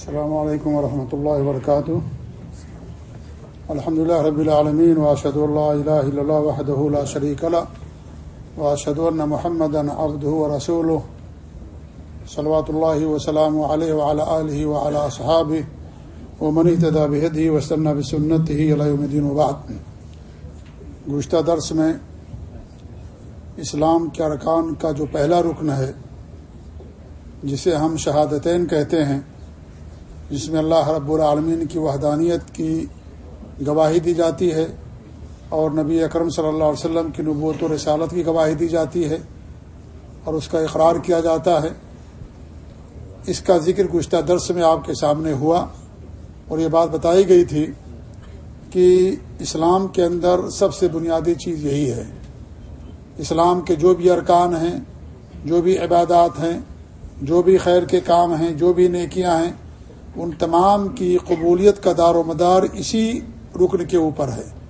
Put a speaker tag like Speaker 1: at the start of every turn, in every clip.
Speaker 1: السلام علیکم ورحمۃ اللہ وبرکاتہ الحمد لله رب العالمین واشهد ان لا اله الا الله وحده لا شريك له واشهد ان محمدا عبده ورسوله. صلوات الله وسلامه عليه وعلى اله وعلى اصحابه ومن اهتدى بهديه واستنى بسنته الى يوم الدين وبعد. گزشتہ درس میں اسلام کے ارکان کا جو پہلا رکن ہے، جسے ہم شہادتین کہتے ہیں جس میں اللہ رب العالمین کی وحدانیت کی گواہی دی جاتی ہے اور نبی اکرم صلی اللہ علیہ وسلم کی نبوت و رسالت کی گواہی دی جاتی ہے اور اس کا اقرار کیا جاتا ہے۔ اس کا ذکر گزشتہ درس میں آپ کے سامنے ہوا اور یہ بات بتائی گئی تھی کہ اسلام کے اندر سب سے بنیادی چیز یہی ہے۔ اسلام کے جو بھی ارکان ہیں، جو بھی عبادات ہیں، جو بھی خیر کے کام ہیں، جو بھی نیکیاں ہیں ان تمام کی قبولیت کا دار و مدار اسی رکن کے اوپر ہے۔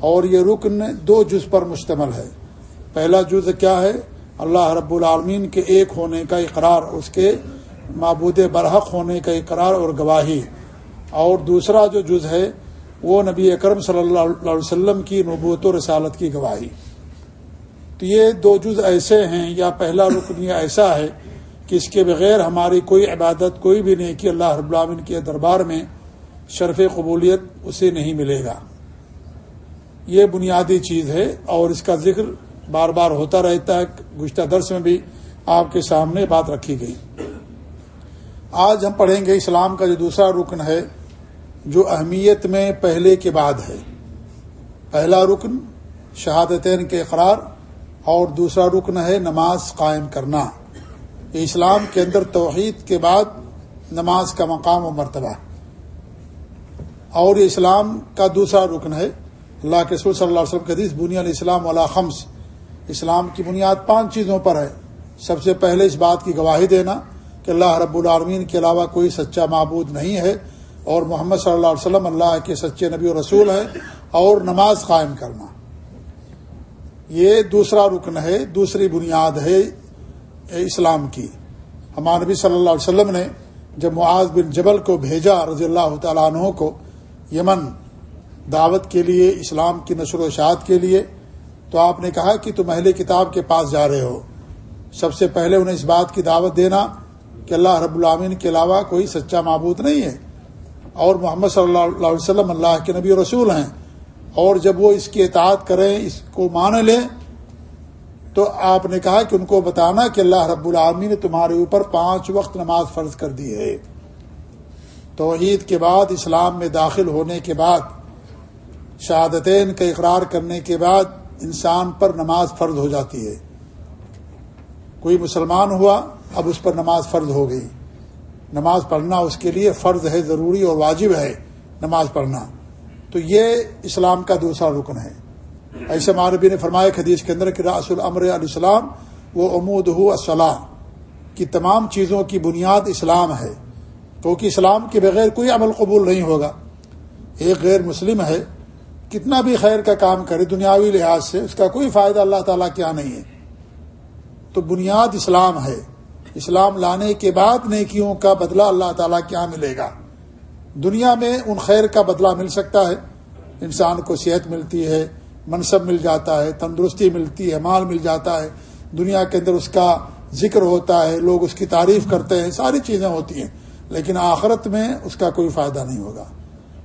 Speaker 1: اور یہ رکن دو جز پر مشتمل ہے۔ پہلا جز کیا ہے؟ اللہ رب العالمین کے ایک ہونے کا اقرار، اس کے معبود برحق ہونے کا اقرار اور گواہی۔ اور دوسرا جو جز ہے، وہ نبی اکرم صلی اللہ علیہ وسلم کی نبوت و رسالت کی گواہی۔ تو یہ دو جز ایسے ہیں، یا پہلا رکن یہ ایسا ہے کہ اس کے بغیر ہماری کوئی عبادت کوئی بھی نہیں کہ اللہ رب العالمین کے دربار میں شرف قبولیت اسے نہیں ملے گا۔ یہ بنیادی چیز ہے اور اس کا ذکر بار بار ہوتا رہتا ہے۔ گزشتہ درس میں بھی آپ کے سامنے بات رکھی گئی۔ آج ہم پڑھیں گے اسلام کا جو دوسرا رکن ہے، جو اہمیت میں پہلے کے بعد ہے۔ پہلا رکن شہادتین کے اقرار اور دوسرا رکن ہے نماز قائم کرنا۔ کہ اسلام کے اندر توحید کے بعد نماز کا مقام و مرتبہ اور یہ اسلام کا دوسرا رکن ہے۔ اللہ کے سور صلی اللہ علیہ وسلم کے حدیث بنیا الاسلام علیہ خمس۔ اسلام کی بنیاد پانچ چیزوں پر ہے۔ سب سے پہلے اس بات کی گواہی دینا کہ اللہ رب العالمین کے علاوہ کوئی سچا معبود نہیں ہے۔ اور محمد صلی اللہ علیہ وسلم اللہ کے سچے نبی و رسول ہیں۔ اور نماز قائم کرنا۔ یہ دوسرا رکن ہے، دوسری بنیاد ہے۔ اسلام کی۔ ہمارے نبی صلی اللہ علیہ وسلم نے جب معاذ بن جبل کو بھیجا رضی اللہ تعالیٰ عنہ کو یمن دعوت کے لیے، اسلام کی نشر و اشاعت کے لیے، تو آپ نے کہا کہ تم اہل کتاب کے پاس جا رہے ہو۔ سب سے پہلے انہیں اس بات کی دعوت دینا کہ اللہ رب العامین کے علاوہ کوئی سچا معبود نہیں ہے۔ اور محمد صلی اللہ علیہ وسلم اللہ کے نبی رسول ہیں۔ اور جب وہ اس کی اطاعت کریں، اس کو مان لیں تو آپ نے کہا کہ ان کو بتانا کہ اللہ رب العالمین نے تمہارے اوپر پانچ وقت نماز فرض کر دی ہے۔ توحید کے بعد، اسلام میں داخل ہونے کے بعد، شہادتین کا اقرار کرنے کے بعد انسان پر نماز فرض ہو جاتی ہے۔ کوئی مسلمان ہوا، اب اس پر نماز فرض ہو گئی۔ نماز پڑھنا اس کے لیے فرض ہے، ضروری اور واجب ہے، نماز پڑھنا۔ تو یہ اسلام کا دوسرا رکن ہے۔ ایسے مانبی نے فرمایا حدیث کے اندر کہ راس العمر علیہ السلام وہ امود ہو اسلام کی تمام چیزوں کی بنیاد اسلام ہے۔ کیونکہ اسلام کے بغیر کوئی عمل قبول نہیں ہوگا۔ ایک غیر مسلم ہے، کتنا بھی خیر کا کام کرے، دنیاوی لحاظ سے اس کا کوئی فائدہ اللہ تعالیٰ کیا نہیں ہے۔ تو بنیاد اسلام ہے۔ اسلام لانے کے بعد نیکیوں کا بدلہ اللہ تعالیٰ کیا ملے گا۔ دنیا میں ان خیر کا بدلہ مل سکتا ہے، انسان کو صحت ملتی ہے منصب مل جاتا ہے، تندرستی ملتی ہے، مال مل جاتا ہے، دنیا کے اندر اس کا ذکر ہوتا ہے، لوگ اس کی تعریف کرتے ہیں، ساری چیزیں ہوتی ہیں، لیکن آخرت میں اس کا کوئی فائدہ نہیں ہوگا۔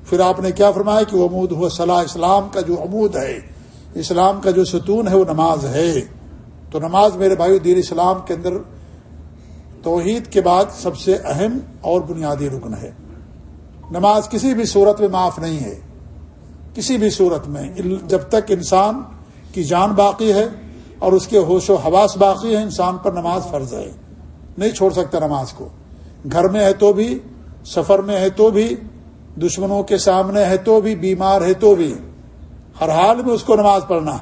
Speaker 1: پھر آپ نے کیا فرمایا کہ وہ عمود ہو صلاح اسلام کا جو عمود ہے، اسلام کا جو ستون ہے، وہ نماز ہے۔ تو نماز میرے بھائی دین اسلام کے اندر توحید کے بعد سب سے اہم اور بنیادی رکن ہے۔ نماز کسی بھی صورت میں معاف نہیں ہے۔ کسی بھی صورت میں، جب تک انسان کی جان باقی ہے اور اس کے ہوش و حواس باقی ہے انسان پر نماز فرض ہے۔ نہیں چھوڑ سکتا نماز کو۔ گھر میں ہے تو بھی، سفر میں ہے تو بھی، دشمنوں کے سامنے ہے تو بھی، بیمار ہے تو بھی۔ ہر حال میں اس کو نماز پڑھنا۔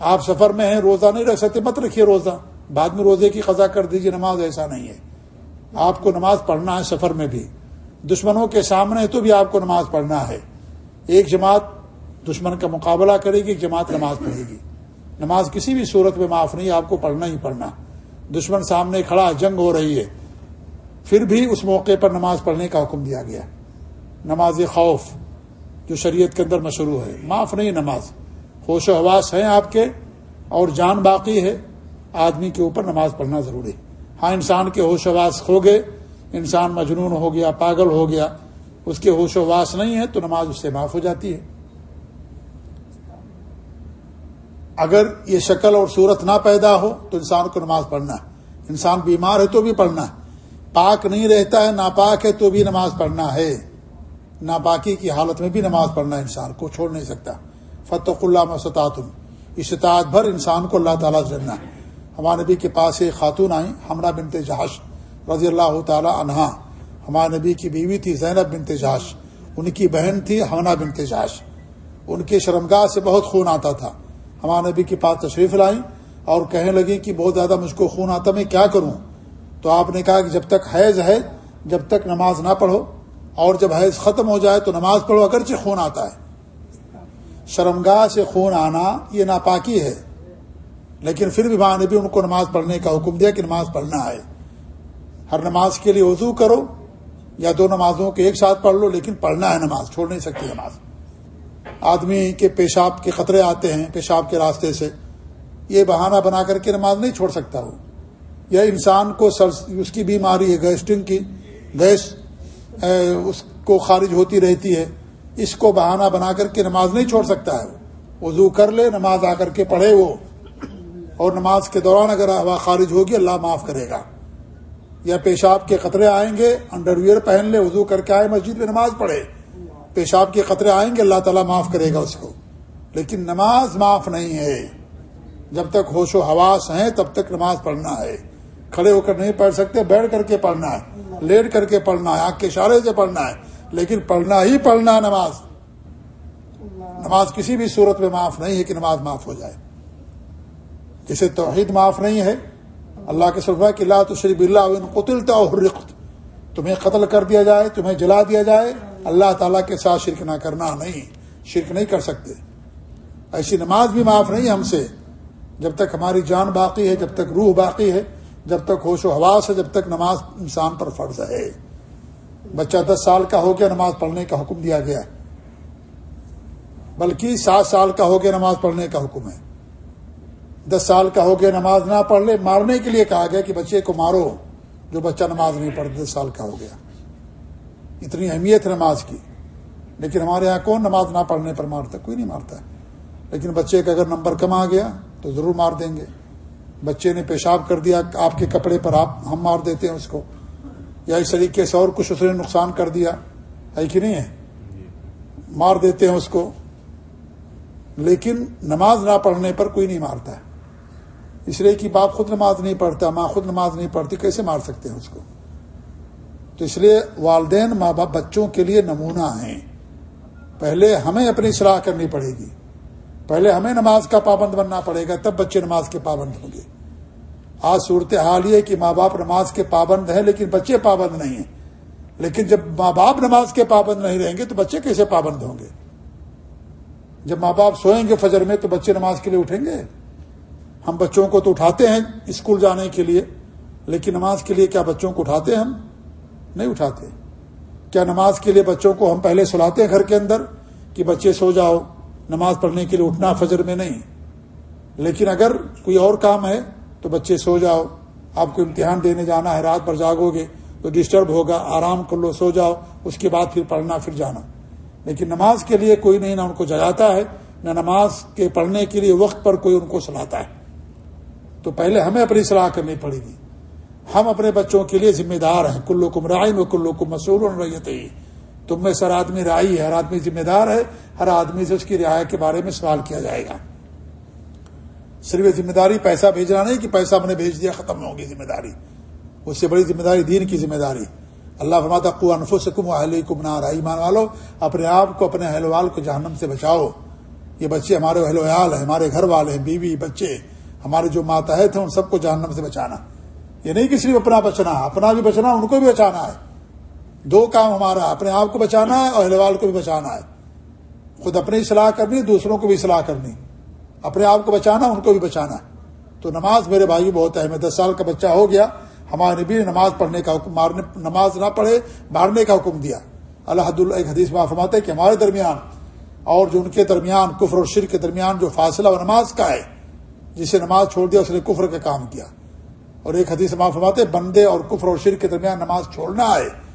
Speaker 1: آپ سفر میں ہیں، روزہ نہیں رکھ سکتے، مت رکھیے روزہ۔ بعد میں روزے کی قضا کر دیجیے نماز ایسا نہیں ہے۔ آپ کو نماز پڑھنا ہے سفر میں بھی۔ دشمنوں کے سامنے تو بھی آپ کو نماز پڑھنا ہے۔ ایک جماعت دشمن کا مقابلہ کرے گی، ایک جماعت نماز پڑھے گی۔ نماز کسی بھی صورت میں معاف نہیں، آپ کو پڑھنا ہی پڑھنا۔ دشمن سامنے کھڑا، جنگ ہو رہی ہے۔ پھر بھی اس موقع پر نماز پڑھنے کا حکم دیا گیا۔ نماز خوف جو شریعت کے اندر مشروع ہے۔ معاف نہیں نماز۔ ہوش و حواس ہیں آپ کے اور جان باقی ہے۔ آدمی کے اوپر نماز پڑھنا ضروری ہاں انسان کے ہوش و حواس ہو گئے، انسان مجنون ہو گیا، پاگل ہو گیا۔ اس کے ہوش و واس نہیں ہے تو نماز اس سے معاف ہو جاتی ہے۔ اگر یہ شکل اور صورت نہ پیدا ہو تو انسان کو نماز پڑھنا ہے۔ انسان بیمار ہے تو بھی پڑھنا ہے۔ پاک نہیں رہتا ہے، ناپاک ہے تو بھی نماز پڑھنا ہے۔ ناپاکی کی حالت میں بھی نماز پڑھنا ہے انسان کو، چھوڑ نہیں سکتا۔ فتح اللہ مسطاطم استطاعت بھر انسان کو اللہ تعالیٰ سے ہے۔ ہمارے نبی کے پاس ایک خاتون آئیں ہمرا بنتے جہاش رضی اللہ تعالی عنہا۔ ہمارے نبی کی بیوی تھی زینب بن تجاش ان کی بہن تھی ہمنا بن تجاش ان کے شرمگاہ سے بہت خون آتا تھا۔ ہمارے نبی کے پاس تشریف لائیں اور کہنے لگی کہ بہت زیادہ مجھ کو خون آتا، میں کیا کروں؟ تو آپ نے کہا کہ جب تک حیض ہے، جب تک نماز نہ پڑھو، اور جب حیض ختم ہو جائے تو نماز پڑھو، اگرچہ خون آتا ہے۔ شرمگاہ سے خون آنا یہ ناپاکی ہے۔ لیکن پھر بھی ماں نبی ان کو نماز پڑھنے کا حکم دیا کہ نماز پڑھنا ہے۔ ہر نماز کے لیے وضو کرو۔ یا دو نمازوں کے ایک ساتھ پڑھ لو، لیکن پڑھنا ہے نماز، چھوڑ نہیں سکتی نماز۔ آدمی کے پیشاب کے خطرے آتے ہیں، پیشاب کے راستے سے۔ یہ بہانہ بنا کر کے نماز نہیں چھوڑ سکتا وہ۔ یا انسان کو سر اس کی بیماری ہے گیسٹنگ کی، گیس اس کو خارج ہوتی رہتی ہے۔ اس کو بہانہ بنا کر کے نماز نہیں چھوڑ سکتا ہے وضو کر لے، نماز آ کر کے پڑھے وہ۔ اور نماز کے دوران اگر ہوا خارج ہوگی، اللہ معاف کرے گا۔ یا پیشاب کے قطرے آئیں گے، انڈر ویئر پہن لے، وضو کر کے آئے، مسجد میں نماز پڑھے۔ پیشاب کے قطرے آئیں گے، اللہ تعالیٰ معاف کرے گا اس کو۔ لیکن نماز معاف نہیں ہے۔ جب تک ہوش و حواس ہیں، تب تک نماز پڑھنا ہے۔ کھڑے ہو کر نہیں پڑھ سکتے، بیٹھ کر کے پڑھنا ہے۔ لیٹ کر کے پڑھنا ہے، آنکھ کے اشارے سے پڑھنا ہے۔ لیکن پڑھنا ہی پڑھنا ہے نماز۔ نماز کسی بھی صورت میں معاف نہیں ہے کہ نماز معاف ہو جائے۔ جسے توحید معاف نہیں ہے اللہ کے سلفا کہ اللہ تو شریف اللہ قطل حرقت۔ تمہیں قتل کر دیا جائے، تمہیں جلا دیا جائے۔ اللہ تعالیٰ کے ساتھ شرک نہ کرنا، نہیں، شرک نہیں کر سکتے۔ ایسی نماز بھی معاف نہیں ہم سے۔ جب تک ہماری جان باقی ہے، جب تک روح باقی ہے، جب تک ہوش و حواس ہے، جب تک نماز انسان پر فرض ہے۔ بچہ دس سال کا ہو گیا، نماز پڑھنے کا حکم دیا گیا۔ بلکہ سات سال کا ہو گیا، نماز پڑھنے کا حکم ہے۔ دس سال کا ہو گیا نماز نہ پڑھ لے، مارنے کے لیے کہا گیا کہ بچے کو مارو، جو بچہ نماز نہیں پڑھ دس سال کا ہو گیا۔ اتنی اہمیت نماز کی۔ لیکن ہمارے یہاں کون نماز نہ پڑھنے پر مارتا؟ کوئی نہیں مارتا۔ لیکن بچے کا اگر نمبر کم آ گیا تو ضرور مار دیں گے۔ بچے نے پیشاب کر دیا، آپ کے کپڑے پر آپ، ہم مار دیتے ہیں اس کو۔ یا اس طریقے سے اور کچھ اس نے نقصان کر دیا۔ ہے کہ نہیں ہے؟ مار دیتے ہیں اس کو۔ لیکن نماز نہ پڑھنے پر کوئی نہیں مارتا۔ ہے اس لیے کہ باپ خود نماز نہیں پڑھتا، ماں خود نماز نہیں پڑھتی، کیسے مار سکتے ہیں اس کو؟ تو اس لیے والدین ماں باپ بچوں کے لیے نمونہ ہیں۔ پہلے ہمیں اپنی اصلاح کرنی پڑے گی۔ پہلے ہمیں نماز کا پابند بننا پڑے گا، تب بچے نماز کے پابند ہوں گے۔ آج صورت حال یہ کہ ماں باپ نماز کے پابند ہیں، لیکن بچے پابند نہیں ہیں۔ لیکن جب ماں باپ نماز کے پابند نہیں رہیں گے، تو بچے کیسے پابند ہوں گے؟ جب ماں باپ سوئیں گے فجر میں، تو بچے نماز کے لیے اٹھیں گے؟ ہم بچوں کو تو اٹھاتے ہیں اسکول جانے کے لیے، لیکن نماز کے لیے کیا بچوں کو اٹھاتے ہیں ہم؟ نہیں اٹھاتے۔ کیا نماز کے لیے بچوں کو ہم پہلے سلاتے ہیں گھر کے اندر کہ بچے سو جاؤ؟ نماز پڑھنے کے لیے اٹھنا فجر میں نہیں۔ لیکن اگر کوئی اور کام ہے تو بچے سو جاؤ۔ آپ کو امتحان دینے جانا ہے، رات پر جاگو گے تو ڈسٹرب ہوگا، آرام کر لو، سو جاؤ۔ اس کے بعد پھر پڑھنا، پھر جانا۔ لیکن نماز کے لیے کوئی نہیں، نہ ان کو جگاتا ہے، نہ نماز کے پڑھنے کے لیے وقت پر کوئی ان کو سلاتا ہے۔ تو پہلے ہمیں اپنی صلاح کرنی پڑے گی۔ ہم اپنے بچوں کے لیے ذمہ دار ہیں۔ کلو کم رائے میں کلو کو مسور ریت ہی تم میں سر آدمی رائی ہے، ہر آدمی ذمہ دار ہے، ہر آدمی سے اس کی رعایت کے بارے میں سوال کیا جائے گا۔ صرف ذمہ داری پیسہ بھیجنا نہیں کہ پیسہ ہم نے بھیج دیا، ختم ہوگی ذمہ داری۔ اس سے بڑی ذمہ داری دین کی ذمہ داری۔ اللہ فرماتا کو انفو سے اہل کم نہ رائی مان والو، اپنے آپ کو، اپنے اہل وال کو جہنم سے بچاؤ۔ یہ بچے ہمارے اہل ویال ہیں، ہمارے گھر والے ہیں، بیوی، بچے۔ ہمارے جو ماتحت ہیں ان سب کو جہنم سے بچانا۔ یہ نہیں کہ صرف اپنا بچنا، اپنا بھی بچنا، ان کو بھی بچانا ہے۔ دو کام ہمارا، اپنے آپ کو بچانا ہے اور اہل کو بھی بچانا ہے۔ خود اپنی اصلاح کرنی، دوسروں کو بھی اصلاح کرنی۔ اپنے آپ کو بچانا، ان کو بھی بچانا۔ ہے تو نماز میرے بھائی بہت اہم ہے۔ دس سال کا بچہ ہو گیا۔ ہمارے نبی نے نماز پڑھنے کا حکم، مارنے، نماز نہ پڑھے، مارنے کا حکم دیا۔ اللہ حد اللہ ایک حدیث میں فرماتے کہ ہمارے درمیان اور جو ان کے درمیان کفر اور شر کے درمیان جو فاصلہ و نماز کا ہے جسے نماز چھوڑ دیا، اس نے کفر کا کام کیا۔ اور ایک حدیث میں فرماتے بندے اور کفر اور شر کے درمیان نماز چھوڑنا ہے۔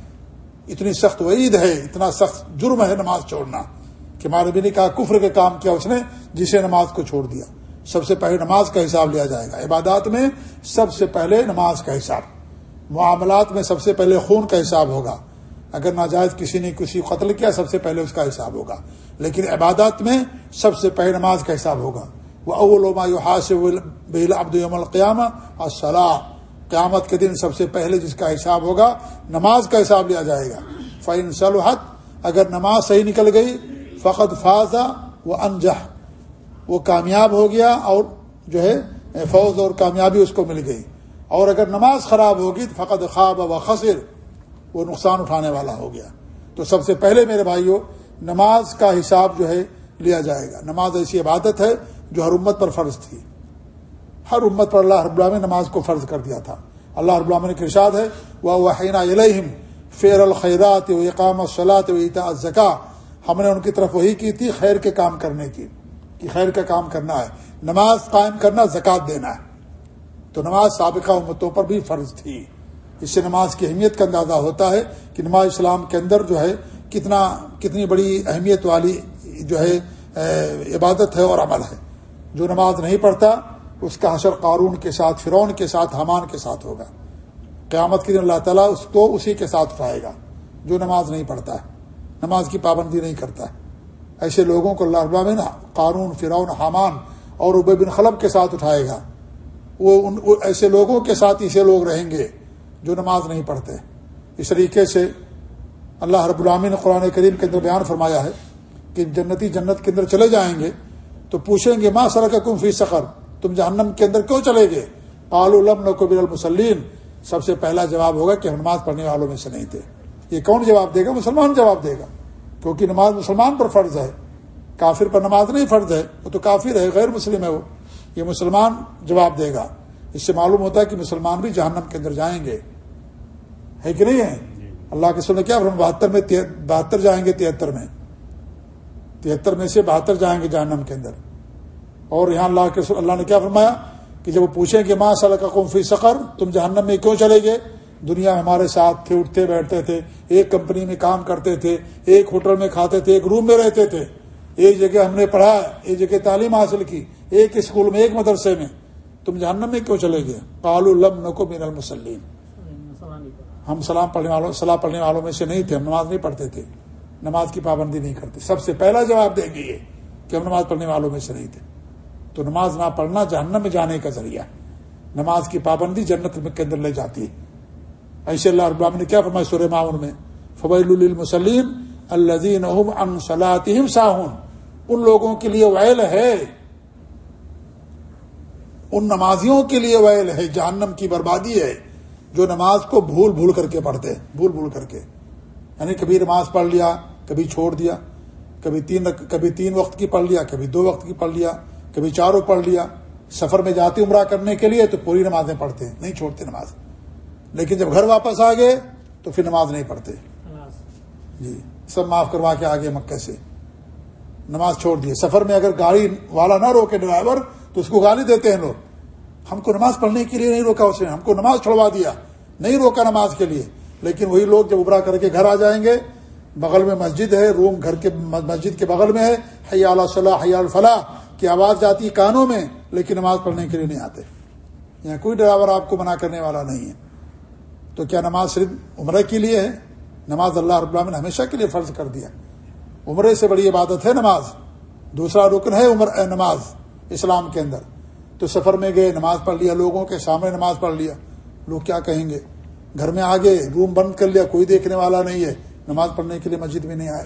Speaker 1: اتنی سخت وعید ہے، اتنا سخت جرم ہے نماز چھوڑنا کہ ہمارے نبی نے کہا، کفر کا کام کیا اس نے جسے نماز کو چھوڑ دیا۔ سب سے پہلے نماز کا حساب لیا جائے گا۔ عبادات میں سب سے پہلے نماز کا حساب، معاملات میں سب سے پہلے خون کا حساب ہوگا۔ اگر ناجائز کسی نے کسی قتل کیا، سب سے پہلے اس کا حساب ہوگا۔ لیکن عبادات میں سب سے پہلے نماز کا حساب ہوگا۔ وہ اولما عبد القیامہ اور صلاح قیامت کے دن سب سے پہلے جس کا حساب ہوگا، نماز کا حساب لیا جائے گا۔ فعن صلحت اگر نماز صحیح نکل گئی فقط فاضا وہ انجہ وہ کامیاب ہو گیا اور جو ہے فوج اور کامیابی اس کو مل گئی۔ اور اگر نماز خراب ہوگی تو فقط خواب و خسر وہ نقصان اٹھانے والا ہو گیا۔ تو سب سے پہلے میرے بھائیوں نماز کا حساب جو ہے، لیا جائے گا۔ نماز ایسی عبادت ہے جو ہر امت پر فرض تھی۔ ہر امت پر اللہ رب نے نماز کو فرض کر دیا تھا۔ اللہ رب نے ارشاد ہے وہ وحینہ الہم فیر الخیرات و اقام صلاحت و اطاع زکا ہم نے ان کی طرف وہی کی تھی، خیر کے کام کرنے کی، کہ خیر کا کام کرنا ہے۔ نماز قائم کرنا، زکوٰۃ دینا ہے۔ تو نماز سابقہ امتوں پر بھی فرض تھی۔ اس سے نماز کی اہمیت کا اندازہ ہوتا ہے کہ نماز اسلام کے اندر جو ہے، کتنا، کتنی بڑی اہمیت والی جو ہے عبادت ہے اور عمل ہے۔ جو نماز نہیں پڑھتا، اس کا حشر قارون کے ساتھ، فرعون کے ساتھ حمان کے ساتھ ہوگا۔ قیامت کے دن اللہ تعالیٰ اس کو اسی کے ساتھ اٹھائے گا جو نماز نہیں پڑھتا ہے، نماز کی پابندی نہیں کرتا ہے۔ ایسے لوگوں کو اللہ ابامن قانون فرعون، حامان اور عبی بن خلب کے ساتھ اٹھائے گا۔ وہ ان ایسے لوگوں کے ساتھ ایسے لوگ رہیں گے جو نماز نہیں پڑھتے۔ اس طریقے سے اللہ رب العامن قرآن کریم کے اندر بیان فرمایا ہے کہ جنتی جنت کے اندر چلے جائیں گے تو پوچھیں گے ماں سرک کم فی سخر؟ تم جہنم کے اندر کیوں چلے گے قال الم نقبر المسلم سب سے پہلا جواب ہوگا کہ ہم نماز پڑھنے والوں میں سے نہیں تھے۔ یہ کون جواب دے گا؟ مسلمان جواب دے گا۔ کیونکہ نماز مسلمان پر فرض ہے۔ کافر پر نماز نہیں فرض ہے۔ وہ تو کافر ہے غیر مسلم ہے وہ۔ یہ مسلمان جواب دے گا۔ اس سے معلوم ہوتا ہے کہ مسلمان بھی جہنم کے اندر جائیں گے۔ ہے کہ نہیں ہے؟ اللہ کے سن کیا بہتر میں بہتر جائیں گے تہتر میں۔ تہتر میں سے بہتر جائیں گے جہنم کے اندر۔ اور یہاں اللہ کے اللہ نے کیا فرمایا کہ جب وہ پوچھیں گے ماں صلی کا قوم فی سقر؟ تم جہنم میں کیوں چلے گئے؟ دنیا ہمارے ساتھ تھے اٹھتے بیٹھتے تھے، ایک کمپنی میں کام کرتے تھے، ایک ہوٹل میں کھاتے تھے، ایک روم میں رہتے تھے۔ ایک جگہ ہم نے پڑھا، ایک جگہ تعلیم حاصل کی، ایک اسکول میں، ایک مدرسے میں۔ تم جہنم میں کیوں چلے گئے؟ قال الم نکو مین المسلیم ہم سلام پڑھنے والوں سلاح پڑھنے والوں میں سے نہیں تھے، ہم نماز نہیں پڑھتے تھے۔ نماز کی پابندی نہیں کرتے۔ سب سے پہلا جواب دیں گے یہ کہ ہم نماز پڑھنے والوں میں سے نہیں تھے۔ تو نماز نہ پڑھنا جہنم میں جانے کا ذریعہ نماز کی پابندی جنت کے اندر لے جاتی ہے۔ ایسے اللہ رب نے کیا فرمایا سورہ معاون میں؟ فبیل المسلیم الزین ساہن ان لوگوں کے لیے ویل ہے۔ ان نمازیوں کے لیے ویل ہے۔ جہنم کی بربادی ہے۔ جو نماز کو بھول بھول کر کے پڑھتے بھول بھول کر کے۔ یعنی کبھی نماز پڑھ لیا، کبھی چھوڑ دیا، کبھی تین کبھی تین وقت کی پڑھ لیا، کبھی دو وقت کی پڑھ لیا، کبھی چاروں پڑھ لیا۔ سفر میں جاتی عمرہ کرنے کے لیے تو پوری نمازیں پڑھتے نہیں چھوڑتے نماز۔ لیکن جب گھر واپس آ گئے تو پھر نماز نہیں پڑھتے۔ جی سب معاف کروا کے آگے مکے سے۔ نماز چھوڑ دیے۔ سفر میں اگر گاڑی والا نہ روکے ڈرائیور تو اس کو گالی دیتے ہیں لوگ۔ ہم کو نماز پڑھنے کے لیے نہیں روکا اس نے، ہم کو نماز چھوڑوا دیا، نہیں روکا نماز کے لیے۔ لیکن وہی لوگ جب ابرا کر کے گھر آ جائیں گے، بغل میں مسجد ہے، روم گھر کے مسجد کے بغل میں ہے حیا صلاح حیا الفلاح، کی آواز جاتی ہے کانوں میں، لیکن نماز پڑھنے کے لیے نہیں آتے۔ یہاں کوئی ڈرائیور آپ کو منع کرنے والا نہیں ہے۔ تو کیا نماز صرف عمرے کے لیے ہے؟ نماز اللہ رب اللہ نے ہمیشہ کے لیے فرض کر دیا۔ عمرے سے بڑی عبادت ہے نماز۔ دوسرا رکن ہے عمر نماز، اسلام کے اندر۔ تو سفر میں گئے، نماز پڑھ لیا، لوگوں کے سامنے نماز پڑھ لیا۔ لوگ کیا کہیں گے؟ گھر میں آگے روم بند کر لیا، کوئی دیکھنے والا نہیں ہے، نماز پڑھنے کے لیے مسجد میں نہیں آئے۔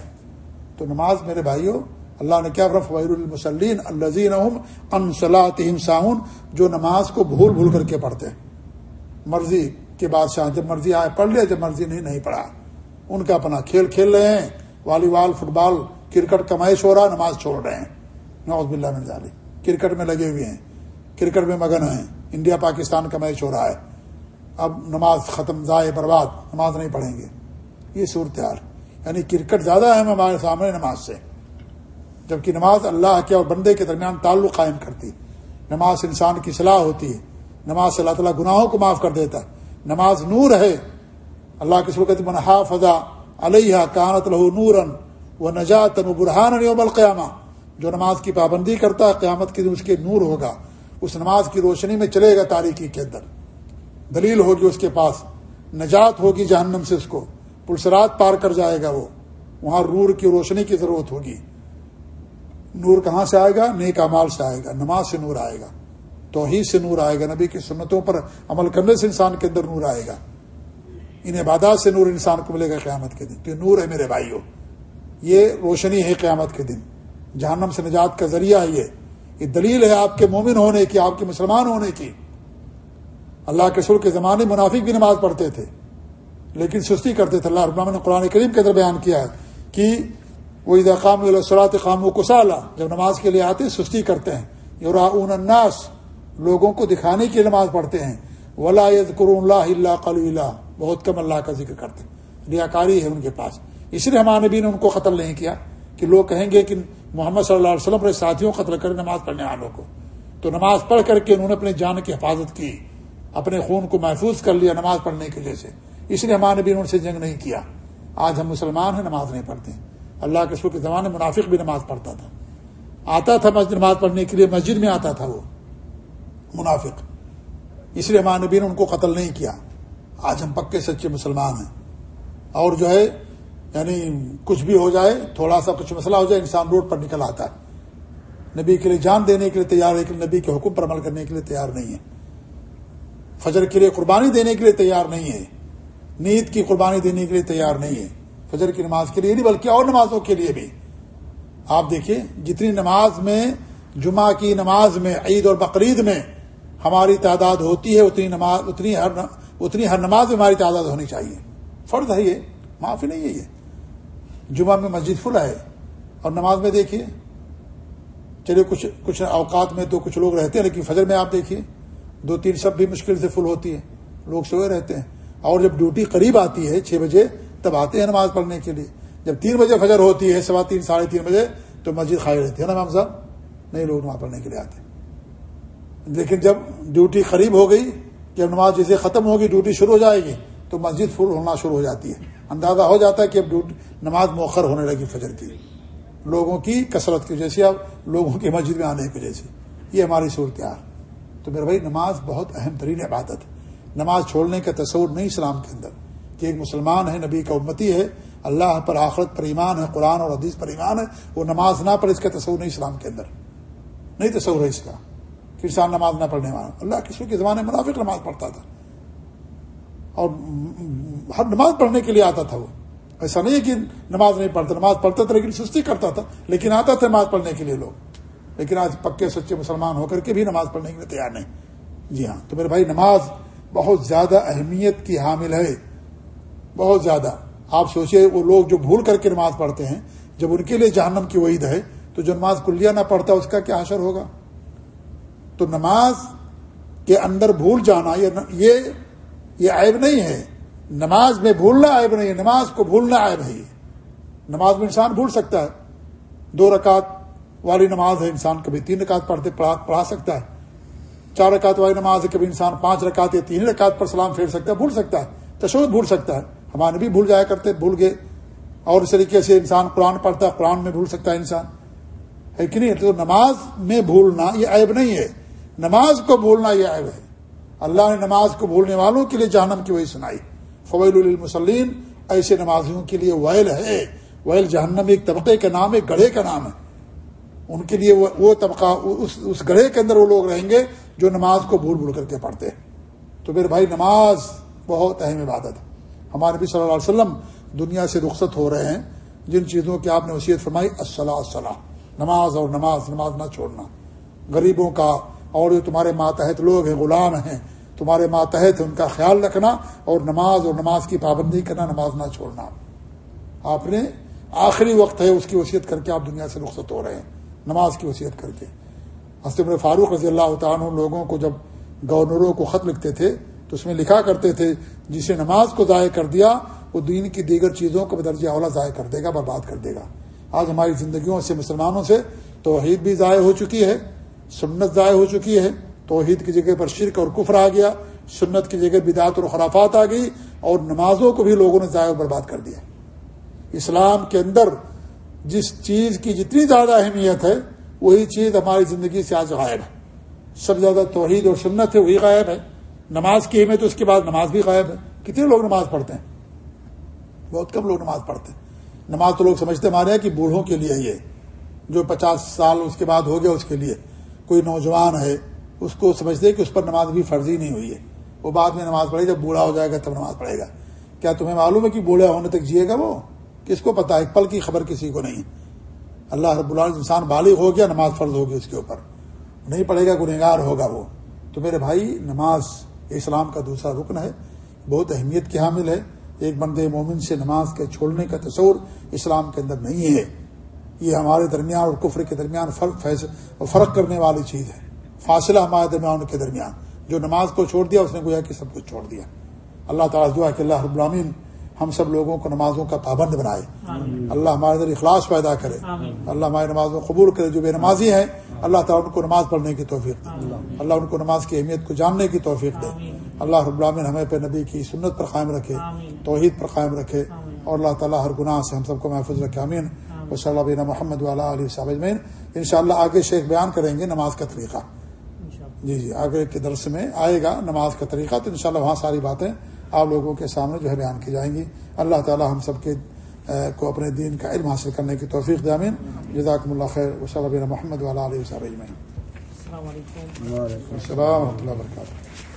Speaker 1: تو نماز میرے بھائیوں، اللہ نے کیا فیر المسلین الزین انصلاحم ساہن جو نماز کو بھول بھول کر کے پڑھتے ہیں۔ مرضی کے بادشاہ جب مرضی آئے، پڑھ لیا، جب مرضی نہیں نہیں پڑھا۔ ان کا اپنا کھیل کھیل رہے ہیں، volleyball, football, cricket کمائش ہو رہا، نماز چھوڑ رہے ہیں۔ نواز بلّہ میں کرکٹ میں لگے ہوئے ہیں، کرکٹ میں مگن ہیں۔ انڈیا پاکستان کا میچ ہو رہا ہے۔ اب نماز ختم، ضائع، برباد، نماز نہیں پڑھیں گے۔ یہ صورتحال۔ یعنی کرکٹ زیادہ اہم ہمارے سامنے نماز سے۔ جبکہ نماز اللہ کے اور بندے کے درمیان تعلق قائم کرتی۔ نماز انسان کی صلاح ہوتی ہے۔ نماز سے اللہ تعالیٰ گناہوں کو معاف کر دیتا ہے۔ نماز نور ہے۔ اللہ کے سلوکت منحا فضا علیہ کانت لہو نورن و نجات و برحان یوم القیامہ. جو نماز کی پابندی کرتا ہے، قیامت کے دن اس کے نور ہوگا۔ اس نماز کی روشنی میں چلے گا تاریخی کے اندر۔ دلیل ہوگی اس کے پاس۔ نجات ہوگی جہنم سے اس کو۔ پلسرات پار کر جائے گا وہ۔ وہاں نور کی روشنی کی ضرورت ہوگی۔ نور کہاں سے آئے گا؟ نیک امال سے آئے گا۔ نماز سے نور آئے گا۔ توحید سے نور آئے گا۔ نبی کی سنتوں پر عمل کرنے سے انسان کے اندر نور آئے گا۔ ان عبادات سے نور انسان کو ملے گا قیامت کے دن۔ تو نور ہے میرے بھائیوں یہ روشنی ہے قیامت کے دن۔ جہنم سے نجات کا ذریعہ ہے یہ۔ یہ دلیل ہے آپ کے مومن ہونے کی، آپ کے مسلمان ہونے کی۔ اللہ کے سر کے زمانے منافق بھی نماز پڑھتے تھے، لیکن سستی کرتے تھے۔ اللہ رب نے قرآن کریم کے اندر بیان کیا ہے کہ وہ قام الصلاط خام و کسالہ جب نماز کے لیے آتے سستی کرتے ہیں۔ یورا اون اناس لوگوں کو دکھانے کی نماز پڑھتے ہیں۔ ولا اللہ اللہ قل بہت کم اللہ کا ذکر کرتے ریا کاری ہے ان کے پاس۔ اس لیے ہمارے نبی نے ان کو قتل نہیں کیا کہ لوگ کہیں گے کہ محمد صلی اللہ علیہ وسلم اپنے ساتھیوں قتل کر نماز پڑھنے والوں کو۔ تو نماز پڑھ کر کے انہوں نے اپنے جان کی حفاظت کی۔ اپنے خون کو محفوظ کر لیا نماز پڑھنے کے لیے سے۔ اس لیے ہمارے نبی نے ان سے جنگ نہیں کیا۔ آج ہم مسلمان ہیں، نماز نہیں پڑھتے۔ اللہ کے سر کے زمانے منافق بھی نماز پڑھتا تھا۔ آتا تھا مسجد، نماز پڑھنے کے لیے مسجد میں آتا تھا وہ۔ منافق۔ اس لیے ہمارے نبی نے ان کو قتل نہیں کیا۔ آج ہم پکے سچے مسلمان ہیں۔ اور جو ہے یعنی کچھ بھی ہو جائے، تھوڑا سا کچھ مسئلہ ہو جائے، انسان روڈ پر نکل آتا ہے۔ نبی کے لیے جان دینے کے لیے تیار ہے، لیکن نبی کے حکم پر عمل کرنے کے لیے تیار نہیں ہے۔ فجر کے لیے قربانی دینے کے لیے تیار نہیں ہے۔ نیند کی قربانی دینے کے لیے تیار نہیں ہے۔ فجر کی نماز کے لیے نہیں، بلکہ اور نمازوں کے لیے بھی۔ آپ دیکھیے جتنی نماز میں، جمعہ کی نماز میں، عید اور بقرعید میں ہماری تعداد ہوتی ہے، اتنی نماز، اتنی ہر اتنی ہر نماز میں ہماری تعداد ہونی چاہیے۔ فرض ہے یہ، معافی نہیں ہے یہ۔ جمعہ میں مسجد فل ہے۔ اور نماز میں دیکھیے، چلیے کچھ کچھ اوقات میں تو کچھ لوگ رہتے ہیں، لیکن فجر میں آپ دیکھیے دو تین سب بھی مشکل سے فل ہوتی ہے لوگ سوئے رہتے ہیں۔ اور جب ڈیوٹی قریب آتی ہے چھ بجے، تب آتے ہیں نماز پڑھنے کے لیے۔ جب تین بجے فجر ہوتی ہے، سوا تین، ساڑھے تین بجے، تو مسجد خالی رہتی ہے نا مام صاحب؟ نہیں، لوگ نماز پڑھنے کے لیے آتے لیکن جب ڈیوٹی قریب ہو گئی، جب نماز جیسے ختم ہوگی، ڈیوٹی شروع ہو جائے گی، تو مسجد فل ہونا شروع ہو جاتی ہے۔ اندازہ ہو جاتا ہے کہ اب ڈیوٹی نماز مؤخر ہونے لگی فجر کی۔ لوگوں کی کثرت کی وجہ سے اب لوگوں کی مسجد میں آنے کی وجہ سے۔ یہ ہماری صورتحال۔ تو میرے بھائی، نماز بہت اہم ترین عبادت ہے۔ نماز چھوڑنے کا تصور نہیں اسلام کے اندر کہ ایک مسلمان ہے، نبی کا امتی ہے، اللہ پر آخرت پر ایمان ہے، قرآن اور حدیث پر ایمان ہے، وہ نماز نہ پڑھے اس کا تصور نہیں اسلام کے اندر۔ نہیں تصور ہے اس کا کہ انسان نماز نہ پڑھنے والا۔ اللہ کسی کے زمانے منافق نماز پڑھتا تھا۔ اور ہر نماز پڑھنے کے لیے آتا تھا وہ۔ ایسا نہیں ہے کہ نماز نہیں پڑھتا، نماز پڑھتا تھا لیکن سستی کرتا تھا، لیکن آتا تھا نماز پڑھنے کے لیے لوگ۔ لیکن آج پکے سچے مسلمان ہو کر کے بھی نماز پڑھنے کے لیے تیار نہیں۔ جی ہاں تو میرے بھائی، نماز بہت زیادہ اہمیت کی حامل ہے۔ بہت زیادہ۔ آپ سوچئے وہ لوگ جو بھول کر کے نماز پڑھتے ہیں، جب ان کے لیے جہنم کی وعید ہے، تو جو نماز کلیہ نہ پڑھتا، اس کا کیا اثر ہوگا؟ تو نماز کے اندر بھول جانا یہ یہ عیب نہیں ہے۔ نماز میں بھولنا عیب نہیں ہے، نماز کو بھولنا عیب ہے۔ نماز میں انسان بھول سکتا ہے۔ دو رکعت والی نماز ہے، انسان کبھی تین رکعت پڑھتے، پڑھا سکتا ہے۔ چار رکعت والی نماز ہے، کبھی انسان پانچ رکعت یا تین رکعت پر سلام پھیر سکتا ہے، بھول سکتا ہے۔ تشود بھول سکتا ہے۔ ہمارے بھی بھول جایا کرتے، بھول گئے۔ اور اس طریقے سے انسان قرآن پڑھتا ہے قرآن میں بھول سکتا ہے انسان۔ ہے کہ نہیں؟ تو نماز میں بھولنا یہ عیب نہیں ہے۔ نماز کو بھولنا یہ عیب ہے۔ اللہ نے نماز کو بھولنے والوں کے لیے جہنم کی وہی سنائی۔ فویل المسلین ایسے نمازیوں کے لیے ویل ہے۔ ویل جہنم ایک طبقے کا نام ہے، گڑھے کا نام ہے۔ ان کے لیے وہ طبقہ اس گڑھے کے اندر وہ لوگ رہیں گے جو نماز کو بھول بھول کر کے پڑھتے ہیں۔ تو میرے بھائی، نماز بہت اہم عبادت ہے۔ ہمارے نبی صلی اللہ علیہ وسلم دنیا سے رخصت ہو رہے ہیں۔ جن چیزوں کی آپ نے وصیت فرمائی الصلاح الصلاح نماز اور نماز نماز نہ چھوڑنا۔ غریبوں کا اور جو تمہارے ماتحت لوگ ہیں، غلام ہیں، تمہارے ماتحت ان کا خیال رکھنا اور نماز اور نماز کی پابندی کرنا، نماز نہ چھوڑنا۔ آپ نے آخری وقت ہے، اس کی وصیت کر کے آپ دنیا سے رخصت ہو رہے ہیں۔ نماز کی وصیت کر کے۔ حسب فاروق رضی اللہ تعالیٰ لوگوں کو جب گورنروں کو خط لکھتے تھے تو اس میں لکھا کرتے تھے، جسے نماز کو ضائع کر دیا، وہ دین کی دیگر چیزوں کو بدرجہ اولا ضائع کر دے گا، برباد کر دے گا۔ آج ہماری زندگیوں سے مسلمانوں سے توحید بھی ضائع ہو چکی ہے، سنت ضائع ہو چکی ہے۔ توحید کی جگہ پر شرک اور کفر آ گیا، سنت کی جگہ بدعت اور خرافات آ گئی، اور نمازوں کو بھی لوگوں نے ضائع برباد کر دیا۔ اسلام کے اندر جس چیز کی جتنی زیادہ اہمیت ہے، وہی چیز ہماری زندگی سے آج غائب ہے۔ سب زیادہ توحید اور سنت ہے، وہی غائب ہے۔ نماز کی اہمیت، اس کے بعد نماز بھی غائب ہے۔ کتنے لوگ نماز پڑھتے ہیں؟ بہت کم لوگ نماز پڑھتے ہیں۔ نماز تو لوگ سمجھتے مارے ہیں کہ بوڑھوں کے لیے یہ جو پچاس سال اس کے بعد ہو گیا اس کے لیے۔ کوئی نوجوان ہے، اس کو سمجھتے کہ اس پر نماز بھی فرضی نہیں ہوئی ہے۔ وہ بعد میں نماز پڑھے، جب بوڑھا ہو جائے گا تب نماز پڑھے گا۔ کیا تمہیں معلوم ہے کہ بوڑھا ہونے تک جیے گا وہ؟ کس کو پتا ایک پل کی خبر کسی کو نہیں۔ اللہ رب اللہ انسان بالغ ہو گیا، نماز فرض ہوگی اس کے اوپر۔ نہیں پڑھے گا، گنہگار ہوگا وہ۔ تو میرے بھائی، نماز اسلام کا دوسرا رکن ہے۔ بہت اہمیت کی حامل ہے۔ ایک بندے مومن سے نماز کے چھوڑنے کا تصور اسلام کے اندر نہیں ہے۔ یہ ہمارے درمیان اور کفر کے درمیان فرق فرق کرنے والی چیز ہے۔ فاصلہ ہمارے درمیان کے درمیان۔ جو نماز کو چھوڑ دیا، اس نے گویا کہ سب کچھ چھوڑ دیا۔ اللہ تعالیٰ دعا کہ اللہ رب العالمین ہم سب لوگوں کو نمازوں کا پابند بنائے۔ اللہ ہمارے اندر اخلاص پیدا کرے۔ اللہ ہماری نمازوں قبول کرے جو بے نمازی ہیں اللہ تعالیٰ ان کو نماز پڑھنے کی توفیق دے۔ اللہ ان کو نماز کی اہمیت کو جاننے کی توفیق دے۔ اللہ رب العالمین ہمیں پہ نبی کی سنت پر قائم رکھے توحید پر قائم رکھے۔ اور اللہ تعالیٰ ہر گناہ سے ہم سب کو محفوظ رکھے۔ امین و صلی اللہ بین محمد والا علیہ صاحب اجمین ان شاء اللہ آگے شیخ بیان کریں گے نماز کا طریقہ۔ جی جی آگے کے درس میں آئے گا نماز کا طریقہ تو انشاءاللہ وہاں ساری باتیں آپ لوگوں کے سامنے جو ہے بیان کی جائیں گی۔ اللہ تعالی ہم سب کے کو اپنے دین کا علم حاصل کرنے کی توفیق دامین جزاکم اللہ خیر۔ وصلی محمد علیہ وسلم السلام علیکم۔ السلام و رحمۃ اللہ وبرکاتہ۔